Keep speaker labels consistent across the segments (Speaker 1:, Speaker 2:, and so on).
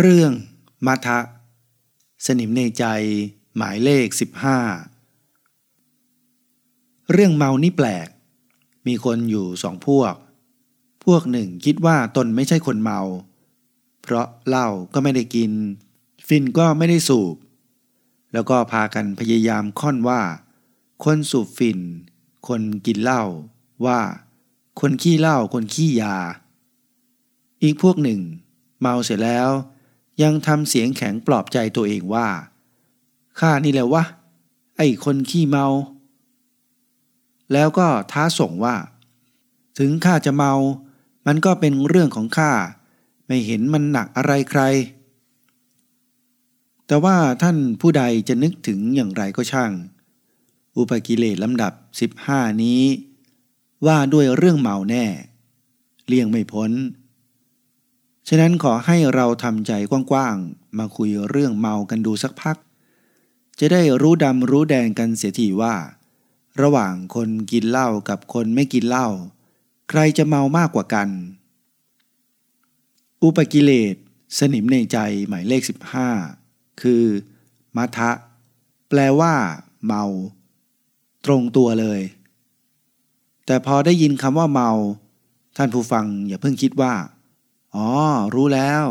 Speaker 1: เรื่องมัทะสนิมในใจหมายเลข 15 เรื่องเมานี่แปลก มีคนอยู่สองพวก พวกหนึ่งคิดว่าตนไม่ใช่คนเมา เพราะเหล้าก็ไม่ได้กิน ฟินก็ไม่ได้สูบ แล้วก็พากันพยายามค่อนว่า คนสูบฟิน คนกินเหล้าว่า คนขี้เหล้าคนขี้ยา อีกพวกหนึ่ง เมาเสร็จแล้ว ยังทำเสียงแข็งปลอบใจตัวเองว่า ข้านี่แหละวะ ไอ้คนขี้เมา แล้วก็ท้าส่งว่า ถึงข้าจะเมา มันก็เป็นเรื่องของข้า ไม่เห็นมันหนักอะไรใคร แต่ว่าท่านผู้ใดจะนึกถึงอย่างไรก็ช่าง อุปกิเลสลำดับ 15 นี้ ว่าด้วยเรื่องเมาแน่ เลี่ยงไม่พ้น ฉะนั้นขอให้เราทำใจกว้างๆ มาคุยเรื่องเมากันดูสักพัก จะได้รู้ดำรู้แดงกันเสียทีว่า ระหว่างคนกินเหล้ากับคนไม่กินเหล้าใครจะเมามากกว่ากัน อุปกิเลสสนิมในใจหมายเลข 15 คือมัทะแปลว่า เมา ตรงตัวเลย แต่พอได้ยินคำว่าเมา ท่านผู้ฟังอย่าเพิ่งคิดว่า อ๋อ รู้แล้ว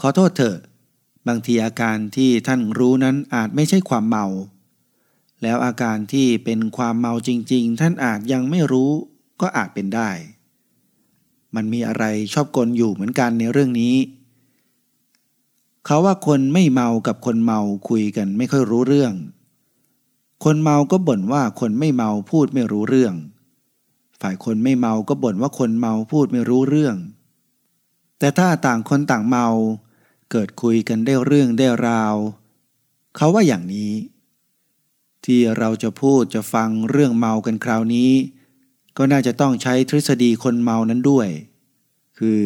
Speaker 1: ขอโทษเถอะ บางทีอาการที่ท่านรู้นั้นอาจไม่ใช่ความเมา แล้วอาการที่เป็นความเมาจริง ๆ ท่านอาจยังไม่รู้ก็อาจเป็นได้ มันมีอะไรชอบกลอยู่เหมือนกันในเรื่องนี้ เขาว่าคนไม่เมากับคนเมาคุยกันไม่ค่อยรู้เรื่อง คนเมาก็บ่นว่าคนไม่เมาพูดไม่รู้เรื่อง ฝ่ายคนไม่เมาก็บ่นว่าคนเมาพูดไม่รู้เรื่อง แต่ถ้าต่างคนต่างเมา เกิดคุยกันได้เรื่องได้ราว เขาว่าอย่างนี้ ที่เราจะพูดจะฟังเรื่องเมากันคราวนี้ ก็น่าจะต้องใช้ทฤษฎีคนเมานั้นด้วย คือ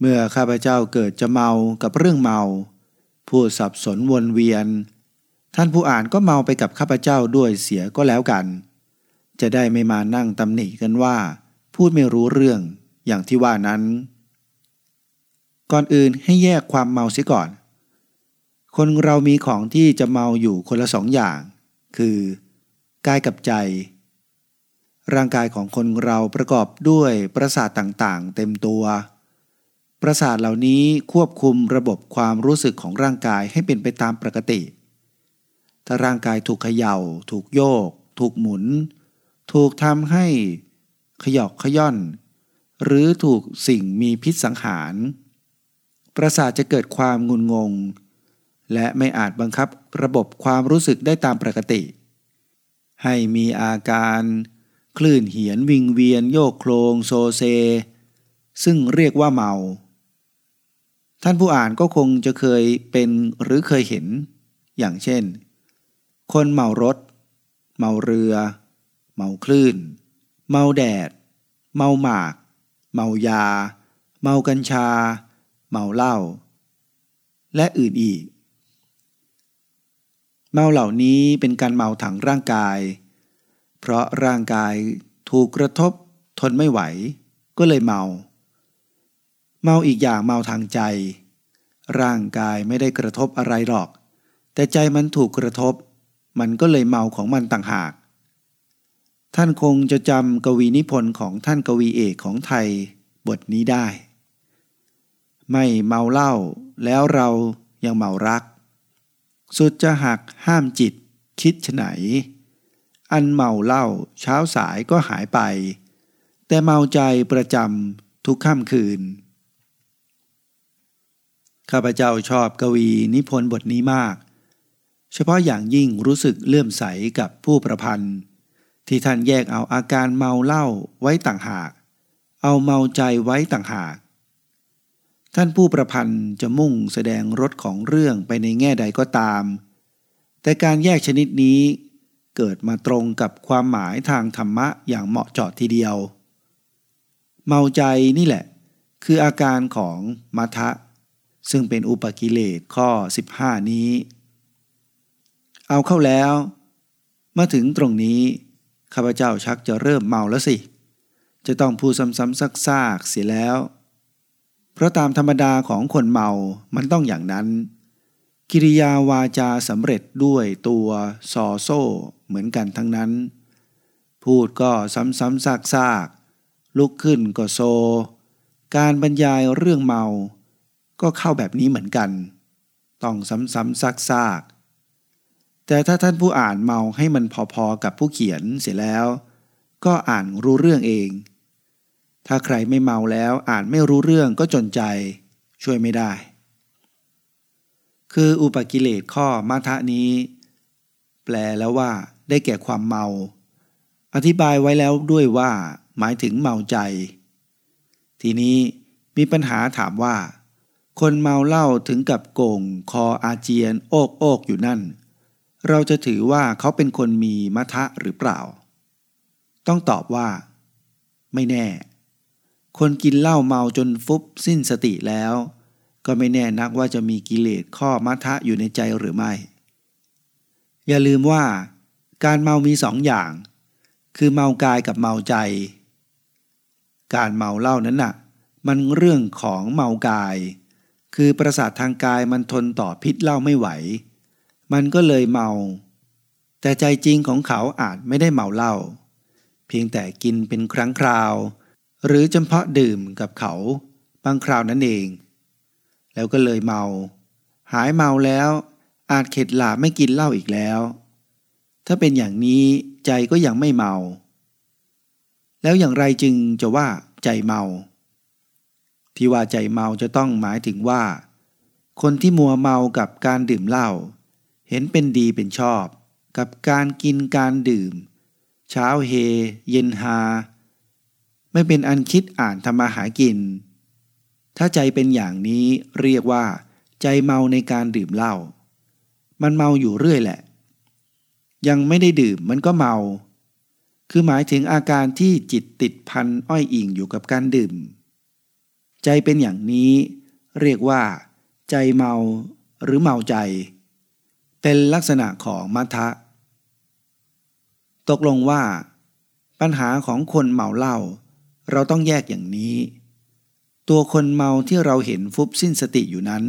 Speaker 1: เมื่อข้าพเจ้าเกิดจะเมากับเรื่องเมาพูดสับสนวนเวียน ท่านผู้อ่านก็เมาไปกับข้าพเจ้าด้วยเสียก็แล้วกัน จะได้ไม่มานั่งตำหนิกันว่า พูดไม่รู้เรื่องอย่างที่ว่านั้น ก่อนอื่นให้แยกความเมาเสียก่อน คนเรามีของที่จะเมาอยู่คนละสองอย่าง คือกายกับใจ ร่างกายของคนเราประกอบด้วยประสาทต่างๆ เต็มตัว ประสาทเหล่านี้ควบคุมระบบความรู้สึกของร่างกายให้เป็นไปตามปกติ ถ้าร่างกายถูกเขยา่า ถูกโยก ถูกหมุน ถูกทำให้ขยอกขย่อน หรือถูกสิ่งมีพิษสังหาร ประสาทจะเกิดความงุนงง และไม่อาจบังคับระบบความรู้สึกได้ตามปกติ ให้มีอาการคลื่นเหียนวิงเวียนโยกโครงโซเซ ซึ่งเรียกว่าเมา ท่านผู้อ่านก็คงจะเคยเป็นหรือเคยเห็น อย่างเช่น คนเมารถ เมาเรือ เมาคลื่น เมาแดด เมาหมาก เมายา เมากัญชา เมาเหล้า และอื่นอีก เมาเหล่านี้เป็นการเมาถังร่างกาย เพราะร่างกายถูกกระทบทนไม่ไหว ก็เลยเมา เมาอีกอย่างเมาทางใจ ร่างกายไม่ได้กระทบอะไรหรอก แต่ใจมันถูกกระทบ มันก็เลยเมาของมันต่างหาก ท่านคงจะจำกวีนิพนธ์ของท่านกวีเอกของไทยบทนี้ได้ ไม่เมาเหล้าแล้วเรายังเมารัก สุดจะหักห้ามจิตคิดฉไหน อันเมาเหล้าเช้าสายก็หายไป แต่เมาใจประจำทุกค่ำคืน ข้าพเจ้าชอบกวีนิพนธ์บทนี้มาก เฉพาะอย่างยิ่งรู้สึกเลื่อมใสกับผู้ประพันธ์ ที่ท่านแยกเอาอาการเมาเหล้าไว้ต่างหาก เอาเมาใจไว้ต่างหาก ท่านผู้ประพันธ์จะมุ่งแสดงรสของเรื่องไปในแง่ใดก็ตาม แต่การแยกชนิดนี้เกิดมาตรงกับความหมายทางธรรมะอย่างเหมาะเจาะทีเดียว เมาใจนี่แหละ คืออาการของมัทะ ซึ่งเป็นอุปกิเลสข้อ 15 นี้ เอาเข้าแล้ว มาถึงตรงนี้ ข้าพเจ้าชักจะเริ่มเมาแล้วสิ จะต้องพูดซ้ำๆซักๆเสียแล้ว เพราะตามธรรมดาของคนเมามันต้องอย่างนั้น กิริยาวาจาสำเร็จด้วยตัวซอโซ่เหมือนกันทั้งนั้น พูดก็ซ้ำๆซากๆลุกขึ้นก็โซ การบรรยายเรื่องเมา ก็เข้าแบบนี้เหมือนกัน ต้องซ้ำๆซากๆ แต่ถ้าท่านผู้อ่านเมาให้มันพอๆกับผู้เขียนเสร็จแล้ว ก็อ่านรู้เรื่องเอง ถ้าใครไม่เมาแล้วอ่านไม่รู้เรื่องก็จนใจ ช่วยไม่ได้ คืออุปกิเลสข้อมาทะนี้ แปลแล้วว่า ได้แก่ความเมา อธิบายไว้แล้วด้วยว่า หมายถึงเมาใจ ทีนี้มีปัญหาถามว่า คนเมาเหล้าถึงกับโก่งคออาเจียน โอกโอกอยู่นั่น เราจะถือว่าเขาเป็นคนมีมัทะหรือเปล่า ต้องตอบว่า ไม่แน่ คนกินเหล้าเมาจนฟุบสิ้นสติแล้ว ก็ไม่แน่นักว่าจะมีกิเลสข้อมัทะอยู่ในใจหรือไม่ อย่าลืมว่า การเมามีสองอย่าง คือเมากายกับเมาใจ การเมาเหล้านั้นน่ะ มันเรื่องของเมากาย คือประสาททางกายมันทนต่อพิษเหล้าไม่ไหว มันก็เลยเมา แต่ใจจริงของเขาอาจไม่ได้เมาเหล้าเพียงแต่กินเป็นครั้งคราว หรือจำเพาะดื่มกับเขา บางคราวนั่นเอง แล้วก็เลยเมา หายเมาแล้ว อาจเข็ดหลาบไม่กินเหล้าอีกแล้ว ถ้าเป็นอย่างนี้ใจก็ยังไม่เมา แล้วอย่างไรจึงจะว่าใจเมา ที่ว่าใจเมาจะต้องหมายถึงว่า คนที่มัวเมากับการดื่มเหล้า เห็นเป็นดีเป็นชอบ กับการกินการดื่ม เช้าเฮ เย็นฮา ไม่เป็นอันคิดอ่านทำมาหากิน ถ้าใจเป็นอย่างนี้เรียกว่า ใจเมาในการดื่มเหล้ามันเมาอยู่เรื่อยแหละ ยังไม่ได้ดื่มมันก็เมา คือหมายถึงอาการที่จิตติดพันอ้อยอิงอยู่กับการดื่ม ใจเป็นอย่างนี้ เรียกว่า ใจเมาหรือเมาใจ เป็นลักษณะของมัทะ ตกลงว่า ปัญหาของคนเมาเหล้าเราต้องแยกอย่างนี้ ตัวคนเมาที่เราเห็นฟุบสิ้นสติอยู่นั้น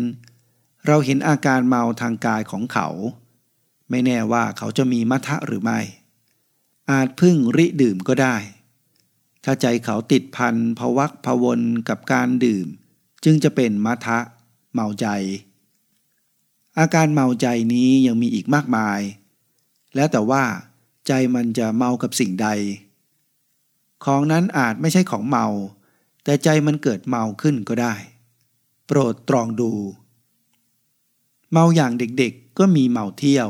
Speaker 1: เราเห็นอาการเมาทางกายของเขา ไม่แน่ว่าเขาจะมีมัทะหรือไม่ อาจพึ่งริดื่มก็ได้ ถ้าใจเขาติดพันภวักพวนกับการดื่ม จึงจะเป็นมัทะ เมาใจ อาการเมาใจนี้ยังมีอีกมากมาย แล้วแต่ว่า ใจมันจะเมากับสิ่งใด ของนั้นอาจไม่ใช่ของเมา แต่ใจมันเกิดเมาขึ้นก็ได้ โปรดตรองดู เมาอย่างเด็กๆก็มีเมาเที่ยว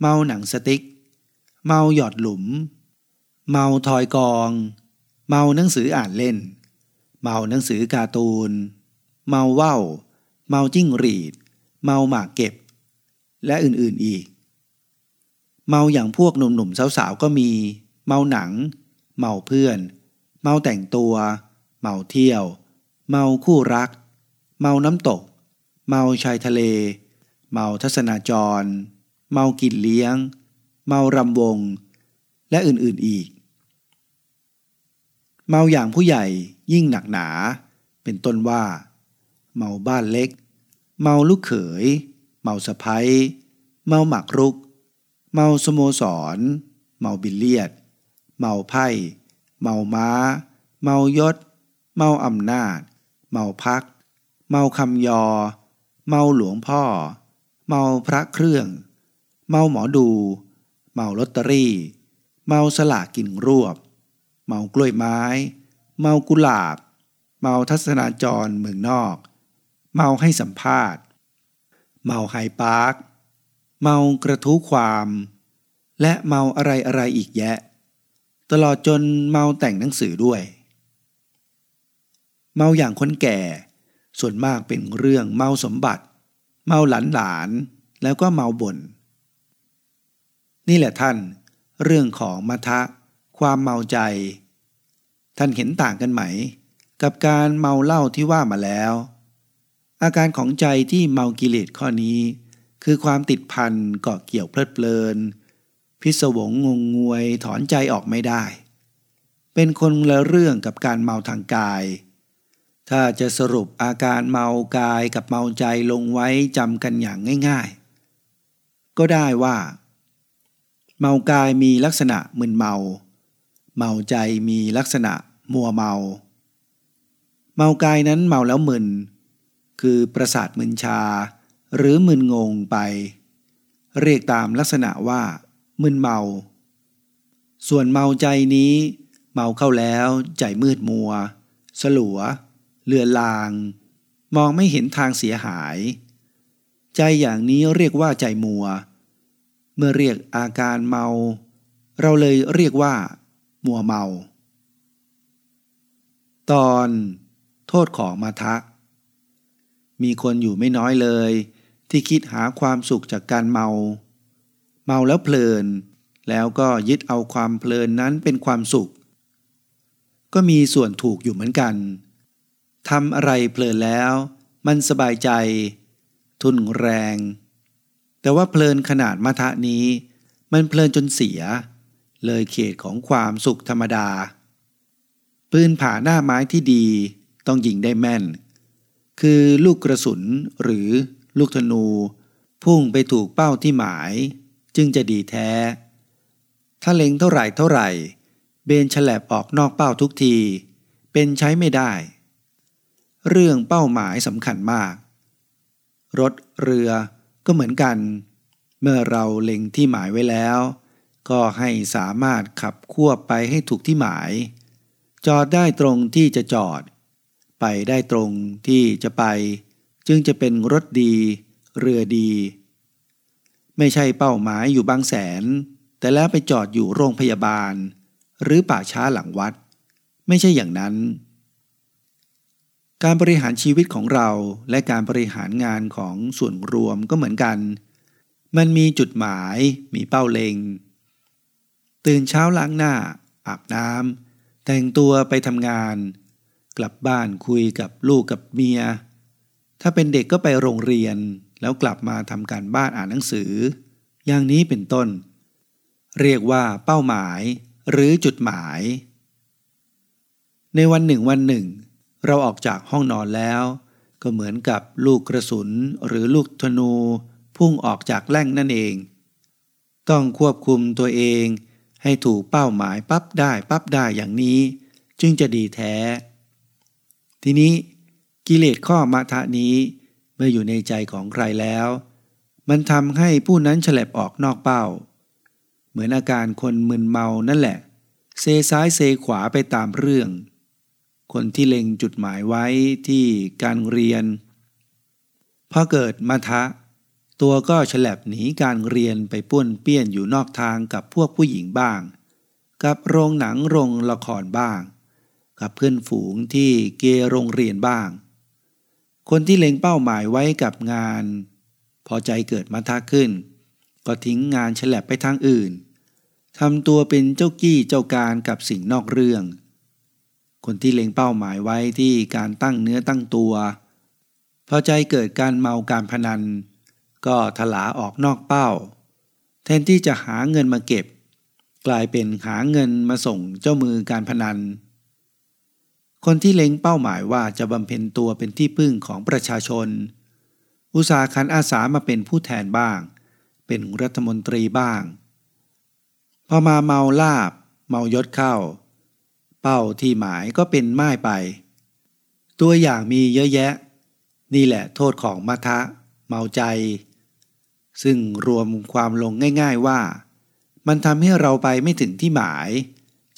Speaker 1: เมาหนังสติ๊ก เมาหยอดหลุม เมาทอยกอง เมาหนังสืออ่านเล่น เมาหนังสือการ์ตูน เมาว่าวเมาจิ้งรีด เมาหมากเก็บ และอื่นๆอีก เมาอย่างพวกหนุ่มๆสาวๆก็มี เมาหนัง เมาเพื่อน เมาแต่งตัว เมาเที่ยว เมาคู่รัก เมาน้ำตก เมาชายทะเล เมาทัศนาจร เมากินเลี้ยง เมารำวง และอื่นๆอีก เมาอย่างผู้ใหญ่ยิ่งหนักหนา เป็นต้นว่า เมาบ้านเล็ก เมาลูกเขย เมาสะพ้ยเมาหมากรุก เมาสโมสร เมาบิลเลียด เมาไพ่ เมาม้า เมายศ เมาอำนาจ เมาพรรค เมาคำยอ เมาหลวงพ่อ เมาพระเครื่อง เมาหมอดู เมาลอตเตอรี่ เมาสลากกินรวบ เมากล้วยไม้ เมากุหลาบ เมาทัศนาจรเมืองนอก เมาให้สัมภาษณ์ เมาไฮปาร์ค เมากระทู้ความ และเมาอะไรอะไรอีกแยะ ตลอดจนเมาแต่งหนังสือด้วย เมาอย่างคนแก่ ส่วนมากเป็นเรื่องเมาสมบัติ เมาหลานหลานแล้วก็เมาบน่น นี่แหละท่าน เรื่องของมัทะ ความเมาใจ ท่านเห็นต่างกันไหม กับการเมาเหล้าที่ว่ามาแล้ว อาการของใจที่เมากิเลสข้อนี้ คือความติดพันเกาะเกี่ยวเพลิดเพลิน พิศวงงงงวยถอนใจออกไม่ได้ เป็นคนละเรื่องกับการเมาทางกาย ถ้าจะสรุปอาการเมากายกับเมาใจลงไว้จำกันอย่างง่ายๆ ก็ได้ว่า เมากายมีลักษณะมึนเมา เมาใจมีลักษณะมัวเมา เมากายนั้นเมาแล้วมึน คือประสาทมึนชา หรือมึนงงไป เรียกตามลักษณะว่า มึนเมา ส่วนเมาใจนี้ เมาเข้าแล้วใจมืดมัว สลัว เลือนลาง มองไม่เห็นทางเสียหาย ใจอย่างนี้เรียกว่าใจมัว เมื่อเรียกอาการเมา เราเลยเรียกว่า มัวเมา ตอน โทษของมาทะ มีคนอยู่ไม่น้อยเลย ที่คิดหาความสุขจากการเมา เมาแล้วเพลิน แล้วก็ยึดเอาความเพลินนั้นเป็นความสุข ก็มีส่วนถูกอยู่เหมือนกันทำอะไรเพลินแล้ว มันสบายใจ ทุนแรง แต่ว่าเพลินขนาดมาทะนี้ มันเพลินจนเสีย เลยเขตของความสุขธรรมดา ปืนผ่าหน้าไม้ที่ดีต้องยิงได้แม่น คือลูกกระสุนหรือลูกธนู พุ่งไปถูกเป้าที่หมาย จึงจะดีแท้ ถ้าเล็งเท่าไหร่เท่าไหร่ เบนฉลบออกนอกเป้าทุกที เป็นใช้ไม่ได้ เรื่องเป้าหมายสำคัญมาก รถเรือก็เหมือนกัน เมื่อเราเล็งที่หมายไว้แล้ว ก็ให้สามารถขับควบไปให้ถูกที่หมาย จอดได้ตรงที่จะจอด ไปได้ตรงที่จะไป จึงจะเป็นรถดี เรือดี ไม่ใช่เป้าหมายอยู่บางแสน แต่แล้วไปจอดอยู่โรงพยาบาล หรือป่าช้าหลังวัด ไม่ใช่อย่างนั้น การบริหารชีวิตของเราและการบริหารงานของส่วนรวมก็เหมือนกัน มันมีจุดหมายมีเป้าเล็งตื่นเช้าล้างหน้า อาบน้ำแต่งตัวไปทำงาน กลับบ้านคุยกับลูกกับเมีย ถ้าเป็นเด็กก็ไปโรงเรียนแล้วกลับมาทำการบ้านอ่านหนังสือ อย่างนี้เป็นต้น เรียกว่าเป้าหมาย หรือจุดหมาย ในวันหนึ่งวันหนึ่ง เราออกจากห้องนอนแล้ว ก็เหมือนกับลูกกระสุนหรือลูกธนู พุ่งออกจากแล่งนั่นเอง ต้องควบคุมตัวเอง ให้ถูกเป้าหมายปั๊บได้ปั๊บได้อย่างนี้ จึงจะดีแท้ ทีนี้กิเลสข้อมาทะนี้เมื่ออยู่ในใจของใครแล้ว มันทำให้ผู้นั้นฉลับออกนอกเป้า เหมือนอาการคนมึนเมานั่นแหละ เซซ้ายเซขวาไปตามเรื่อง คนที่เล็งจุดหมายไว้ที่การเรียนพอเกิดมาทะ ตัวก็ฉลับหนีการเรียนไปป้วนเปี้ยนอยู่นอกทางกับพวกผู้หญิงบ้าง กับโรงหนังโรงละครบ้าง กับเพื่อนฝูงที่เกโรงเรียนบ้าง คนที่เล็งเป้าหมายไว้กับงาน พอใจเกิดมาทะขึ้น ก็ทิ้งงานฉลับไปทางอื่นทำตัวเป็นเจ้ากี้เจ้าการกับสิ่งนอกเรื่อง คนที่เล็งเป้าหมายไว้ที่การตั้งเนื้อตั้งตัว พอใจเกิดการเมาการพนัน ก็ถลาออกนอกเป้า แทนที่จะหาเงินมาเก็บ กลายเป็นหาเงินมาส่งเจ้ามือการพนัน คนที่เล็งเป้าหมายว่าจะบำเพ็ญตัวเป็นที่พึ่งของประชาชน อุตสาหคันอาสามาเป็นผู้แทนบ้าง เป็นรัฐมนตรีบ้าง พอมาเมาลาบ เมายศเข้า เป้าที่หมายก็เป็นไม่ไป ตัวอย่างมีเยอะแยะ นี่แหละโทษของมัทะ เมาใจ ซึ่งรวมความลงง่าย ๆว่า มันทำให้เราไปไม่ถึงที่หมาย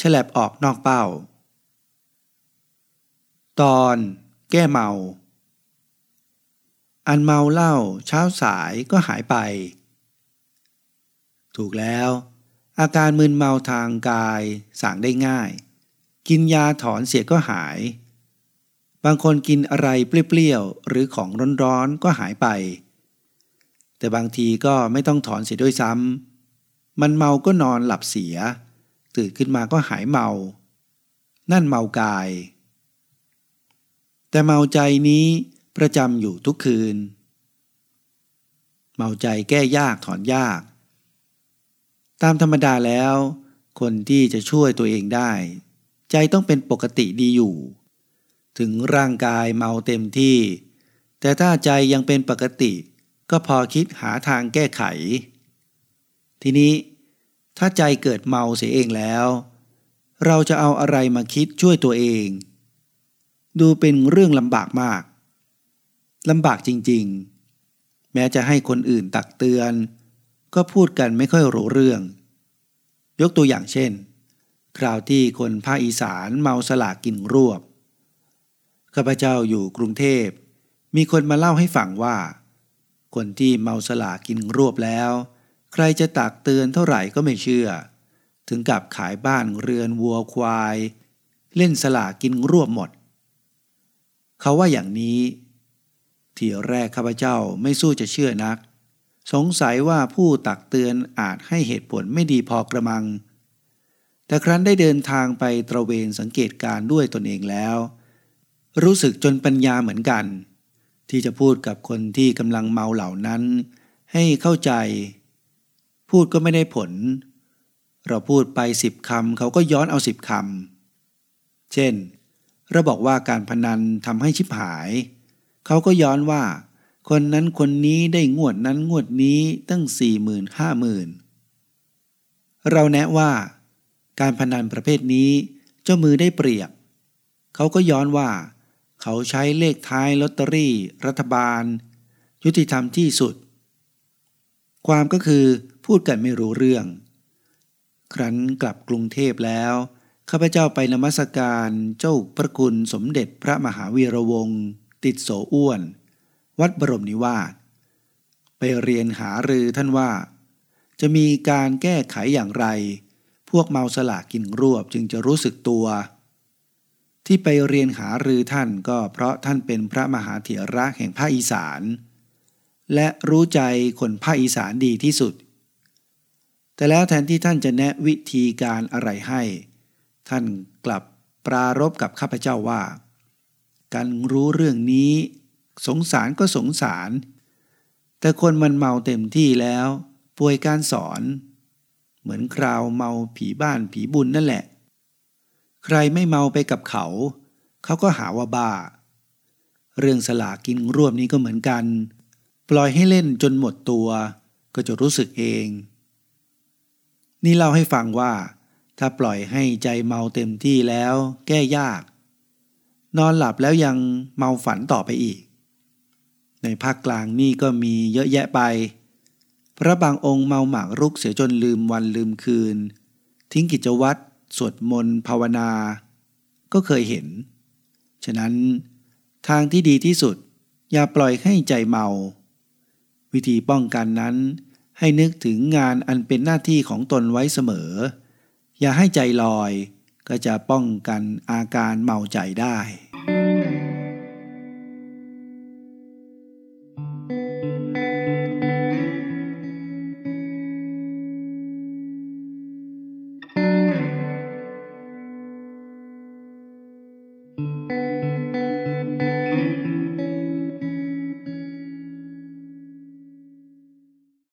Speaker 1: ฉลับออกนอกเป้า ตอนแก้เมา อันเมาเหล้าเช้าสายก็หายไป ถูกแล้ว อาการมึนเมาทางกายสั่งได้ง่าย กินยาถอนเสียก็หาย บางคนกินอะไรเปรี้ยวๆหรือของร้อนๆก็หายไป แต่บางทีก็ไม่ต้องถอนเสียด้วยซ้ำมันเมาก็นอนหลับเสีย ตื่นขึ้นมาก็หายเมา นั่นเมากาย แต่เมาใจนี้ประจำอยู่ทุกคืน เมาใจแก้ยากถอนยาก ตามธรรมดาแล้ว คนที่จะช่วยตัวเองได้ ใจต้องเป็นปกติดีอยู่ ถึงร่างกายเมาเต็มที่ แต่ถ้าใจยังเป็นปกติ ก็พอคิดหาทางแก้ไข ทีนี้ถ้าใจเกิดเมาเสียเองแล้ว เราจะเอาอะไรมาคิดช่วยตัวเอง ดูเป็นเรื่องลำบากมากลำบากจริงๆ แม้จะให้คนอื่นตักเตือน ก็พูดกันไม่ค่อยรู้เรื่อง ยกตัวอย่างเช่น คราวที่คนภาคอีสานเมาสลากกินรวบ ข้าพเจ้าอยู่กรุงเทพ มีคนมาเล่าให้ฟังว่า คนที่เมาสลากกินรวบแล้ว ใครจะตักเตือนเท่าไหร่ก็ไม่เชื่อ ถึงกับขายบ้านเรือนวัวควาย เล่นสลากกินรวบหมด เขาว่าอย่างนี้ทีแรกข้าพเจ้าไม่สู้จะเชื่อนัก สงสัยว่าผู้ตักเตือนอาจให้เหตุผลไม่ดีพอกระมัง แต่ครั้นได้เดินทางไปตระเวนสังเกตการด้วยตนเองแล้ว รู้สึกจนปัญญาเหมือนกัน ที่จะพูดกับคนที่กำลังเมาเหล่านั้น ให้เข้าใจ พูดก็ไม่ได้ผล เราพูดไปสิบคำเขาก็ย้อนเอาสิบคำเช่น เราบอกว่าการพนันทำให้ชิบหาย เขาก็ย้อนว่า คนนั้นคนนี้ได้งวดนั้นงวดนี้ตั้งสี่หมื่นห้าหมื่นเราแนะว่า การพนันประเภทนี้เจ้ามือได้เปรียบ เขาก็ย้อนว่า เขาใช้เลขท้ายลอตเตอรี่ รัฐบาล ยุติธรรมที่สุด ความก็คือพูดกันไม่รู้เรื่อง ครั้นกลับกรุงเทพแล้ว ข้าพเจ้าไปนมัสการเจ้าพระคุณสมเด็จพระมหาวีระวงศ์ติดโสอ้วน วัดบรมนิวาสไปเรียนหารือท่านว่า จะมีการแก้ไขอย่างไร พวกเมาสลากกินรวบจึงจะรู้สึกตัว ที่ไปเรียนหารือท่านก็เพราะท่านเป็นพระมหาเถระแห่งภาคอีสาน และรู้ใจคนภาคอีสานดีที่สุด แต่แล้วแทนที่ท่านจะแนะวิธีการอะไรให้ ท่านกลับปรารบกับข้าพเจ้าว่า การรู้เรื่องนี้ สงสารก็สงสาร แต่คนมันเมาเต็มที่แล้ว ป่วยการสอน เหมือนคราวเมาผีบ้านผีบุญนั่นแหละ ใครไม่เมาไปกับเขา เขาก็หาว่าบ้า เรื่องสลากินร่วมนี้ก็เหมือนกัน ปล่อยให้เล่นจนหมดตัว ก็จะรู้สึกเอง นี่เล่าให้ฟังว่า ถ้าปล่อยให้ใจเมาเต็มที่แล้วแก้ยาก นอนหลับแล้วยังเมาฝันต่อไปอีก ในภาคกลางนี่ก็มีเยอะแยะไป พระบางองค์เมาหมากรุกเสียจนลืมวันลืมคืน ทิ้งกิจวัตรสวดมนต์ภาวนา ก็เคยเห็น ฉะนั้นทางที่ดีที่สุด อย่าปล่อยให้ใจเมา วิธีป้องกันนั้นให้นึกถึงงานอันเป็นหน้าที่ของตนไว้เสมอ อย่าให้ใจลอยก็จะป้องกันอาการเมาใจได้